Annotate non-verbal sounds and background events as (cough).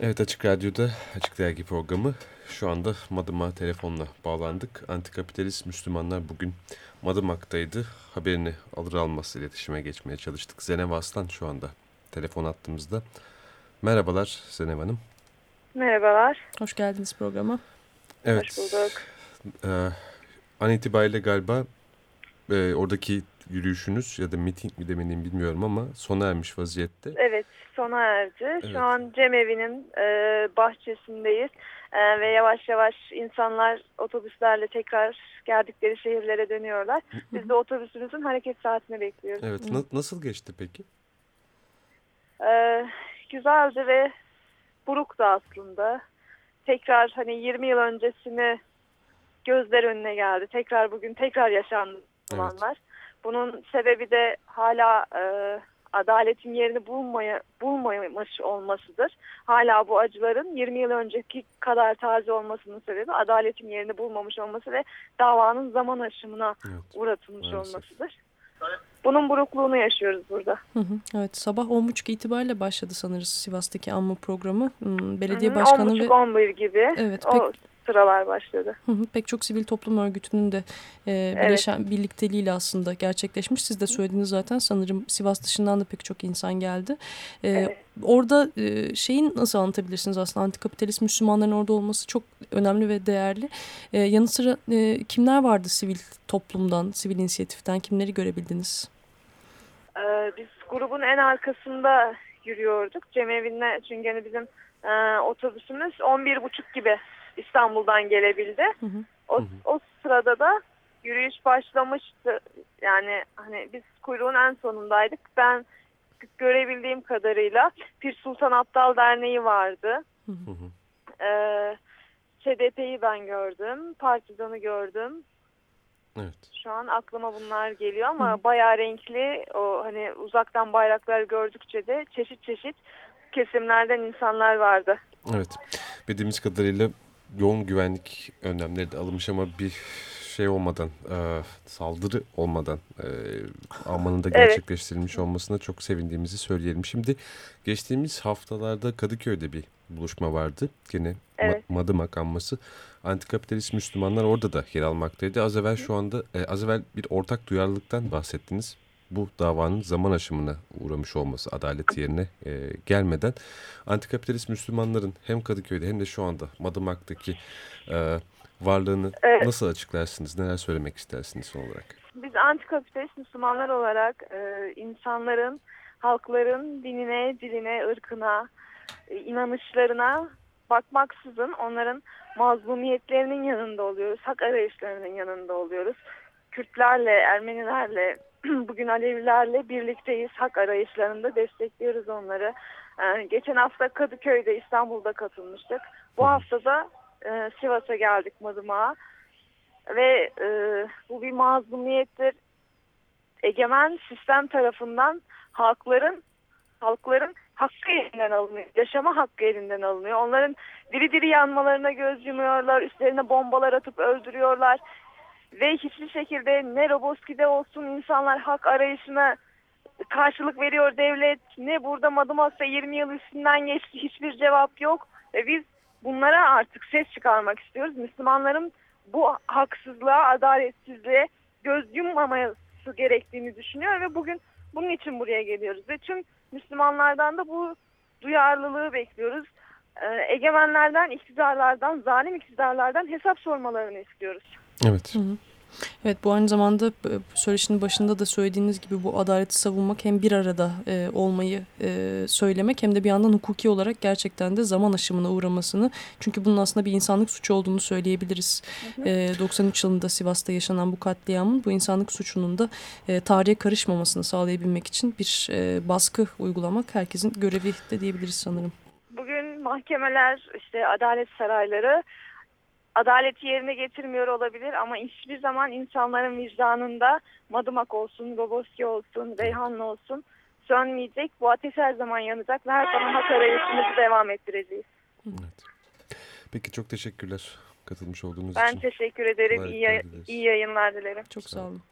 Evet Açık Radyo'da Açık Dergi programı şu anda Madımak'a telefonla bağlandık. Antikapitalist Müslümanlar bugün Madımak'taydı. Haberini alır almaz iletişime geçmeye çalıştık. Zenev Aslan şu anda telefon attığımızda. Merhabalar Zenev Hanım. Merhabalar. Hoş geldiniz programa. Evet. Hoş bulduk. E, an itibariyle galiba e, oradaki yürüyüşünüz ya da miting mi demeliyim bilmiyorum ama sona ermiş vaziyette. Evet sona erdi. Evet. Şu an cemevi'nin e, bahçesindeyiz E, ve yavaş yavaş insanlar otobüslerle tekrar geldikleri şehirlere dönüyorlar. Biz de otobüsümüzün hareket saatini bekliyoruz. Evet. Na- nasıl geçti peki? E, güzeldi ve buruktu aslında. Tekrar hani 20 yıl öncesini gözler önüne geldi. Tekrar bugün tekrar yaşandı olanlar. Bunun sebebi de hala e, adaletin yerini bulmaya, bulmamış olmasıdır. Hala bu acıların 20 yıl önceki kadar taze olmasının sebebi adaletin yerini bulmamış olması ve davanın zaman aşımına Evet. uğratılmış maalesef. olmasıdır. Bunun burukluğunu yaşıyoruz burada. Hı hı. Evet sabah 10.30 itibariyle başladı sanırız Sivas'taki anma programı. Hmm, Belediye Hı hı, başkanı ve 10.30-11 gibi Evet, o sıralar başladı. hı hı, pek çok sivil toplum örgütünün de e, bileşen birlikteliğiyle aslında gerçekleşmiş. Siz de söylediğiniz zaten sanırım Sivas dışından da pek çok insan geldi. E, Evet. Orada e, şeyin nasıl anlatabilirsiniz aslında antikapitalist Müslümanların orada olması çok önemli ve değerli. E, yanı sıra e, kimler vardı sivil toplumdan, sivil inisiyatiften kimleri görebildiniz? Ee, biz grubun en arkasında yürüyorduk. Cemevi'ne çünkü hani bizim e, otobüsümüz 11.30 gibi İstanbul'dan gelebildi. Hı hı. O, Hı hı. o sırada da yürüyüş başlamıştı. Yani hani biz kuyruğun en sonundaydık. Ben görebildiğim kadarıyla Pir Sultan Abdal Derneği vardı. Hı hı. Ee, ben gördüm. Partizan'ı gördüm. Evet. Şu an aklıma bunlar geliyor ama Hı. bayağı renkli o hani uzaktan bayraklar gördükçe de çeşit çeşit kesimlerden insanlar vardı. Evet. Bildiğimiz kadarıyla yoğun güvenlik önlemleri de alınmış ama bir şey olmadan, e, saldırı olmadan e, almanın da Evet. gerçekleştirilmiş olmasına çok sevindiğimizi söyleyelim. Şimdi geçtiğimiz haftalarda Kadıköy'de bir buluşma vardı. Ma- Evet. Madımak anması. Antikapitalist Müslümanlar orada da yer almaktaydı. Az evvel şu anda, e, az evvel bir ortak duyarlılıktan bahsettiniz. Bu davanın zaman aşımına uğramış olması adalet yerine e, gelmeden antikapitalist Müslümanların hem Kadıköy'de hem de şu anda Madımak'taki e, varlığını Evet. nasıl açıklarsınız? Neler söylemek istersiniz son olarak? Biz antikapitalist Müslümanlar olarak e, insanların, halkların dinine, diline, ırkına, e, inanışlarına bakmaksızın onların mazlumiyetlerinin yanında oluyoruz. Hak arayışlarının yanında oluyoruz. Kürtlerle, Ermenilerle, (clears throat) bugün Alevilerle birlikteyiz. Hak arayışlarında destekliyoruz onları. E, geçen hafta Kadıköy'de, İstanbul'da katılmıştık. Bu hafta da e, Sivas'a geldik Madımak'a. Ve e, bu bir mazlumiyettir. Egemen sistem tarafından halkların halkların hakkı elinden alınıyor. Yaşama hakkı elinden alınıyor. Onların diri diri yanmalarına göz yumuyorlar. Üstlerine bombalar atıp öldürüyorlar. Ve hiçbir şekilde ne Roboski'de olsun insanlar hak arayışına karşılık veriyor devlet. Ne burada Madımak'ta 20 yıl üstünden geçti hiçbir cevap yok. Ve biz bunlara artık ses çıkarmak istiyoruz. Müslümanların bu haksızlığa, adaletsizliğe göz yummaması gerektiğini düşünüyor ve bugün bunun için buraya geliyoruz. Ve tüm Müslümanlardan da bu duyarlılığı bekliyoruz. Ee, egemenlerden, iktidarlardan, zalim iktidarlardan hesap sormalarını istiyoruz. Evet. Hı hı. Evet bu aynı zamanda e, söyleşinin başında da söylediğiniz gibi bu adaleti savunmak hem bir arada e, olmayı e, söylemek hem de bir yandan hukuki olarak gerçekten de zaman aşımına uğramasını çünkü bunun aslında bir insanlık suçu olduğunu söyleyebiliriz. E, 93 yılında Sivas'ta yaşanan bu katliamın bu insanlık suçunun da e, tarihe karışmamasını sağlayabilmek için bir e, baskı uygulamak herkesin görevi de diyebiliriz sanırım. Bugün mahkemeler, işte adalet sarayları adaleti yerine getirmiyor olabilir ama hiçbir zaman insanların vicdanında Madımak olsun, Roboski olsun, Reyhanlı olsun sönmeyecek. Bu ateş her zaman yanacak ve her zaman hak arayışımızı devam ettireceğiz. evet. Peki çok teşekkürler katılmış olduğunuz Ben için. teşekkür ederim. İyi, iyi yayınlar dilerim. Çok Sağ olun.